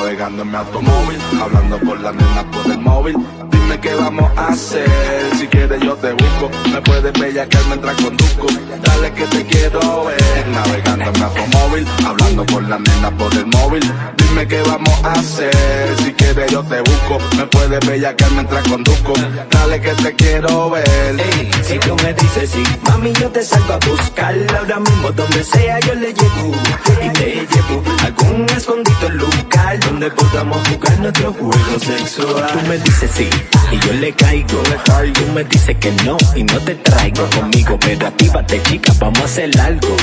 Navegando en mi automóvil, hablando con la nena por el móvil. Dime qué vamos a hacer, si quieres yo te busco. Me puedes bellaquear mientras conduzco, dale que te quiero ver. Navegando en mi automóvil, hablando con la nena por el móvil. Dime qué vamos a hacer, si quieres yo te busco. Me puedes bellaquear mientras conduzco, dale que te quiero ver. Si tú me dices sí, mami yo te salgo a buscar ahora mismo donde sea yo le llevo donde podamos jugar nuestro juego sexual. Tú me dices sí y yo le caigo, tú me dices que no y no te traigo. Conmigo, pero actívate chica, vamos a hacer algo.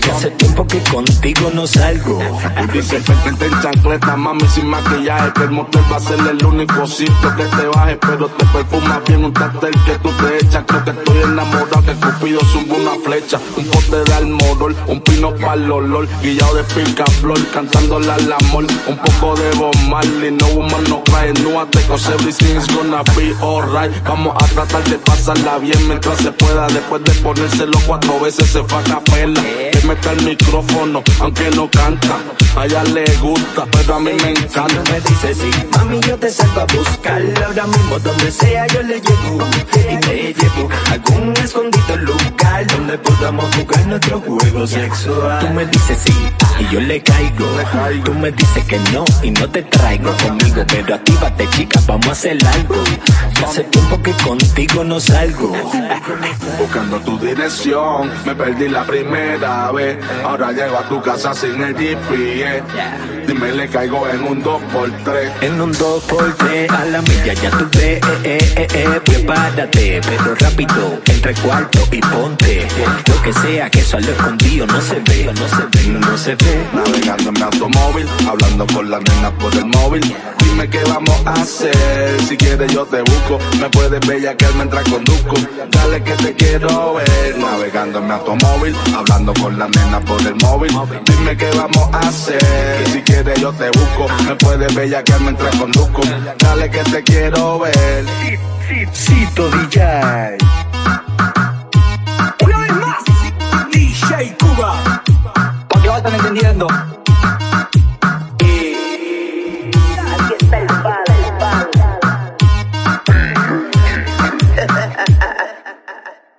Que hace tiempo que contigo no salgo. Tú dices perfecta en chancleta, mami, sin maquillaje. Que el motor va a ser el único sitio que te baje. Pero te perfuma bien un tartel que tú te echas. Creo que estoy enamorado, que Cupido sube una flecha. Un pote de almorol, un pino para el olor. Guillado de flor, cantándole al amor Un poco de Bob Marley, no woman no cry No te cause everything's gonna be alright. Vamos a tratar de pasarla bien mientras se pueda Después de ponérselo cuatro veces se fue a capela Que meta el micrófono, aunque no canta A ella le gusta, pero a mí me encanta me dices sí, mami yo te salgo a buscar ahora mismo donde sea yo le llevo y te llevo a algún escondido lugar donde podamos jugar nuestro juego sexual. Tú me dices sí y yo le caigo. Tú me dices que no y no te traigo conmigo, pero actívate chica, vamos a hacer algo. Hace tiempo que contigo no salgo. Buscando tu dirección, me perdí la primera vez. Ahora llego a tu casa sin el GPS. Dime, le caigo en un 2x3. En un 2x3 a la milla ya tú ves, eh, eh, eh, eh, prepárate, pero rápido, entre cuarto y ponte. Lo que sea que eso a lo escondido no se ve, no se ve, no se ve. Navegando en mi automóvil, hablando con la nena por el móvil. Dime qué vamos a hacer, si quieres yo te busco. Me puedes bellaquear mientras conduzco, dale que te quiero ver. Navegando en mi automóvil, hablando con la nena por el móvil. Dime qué vamos a hacer, si quieres yo te busco. Me puedes bellaquear mientras conduzco, dale que te quiero ver. Cito DJ. Una vez más, DJ Cuba. Porque va a estar entendiendo.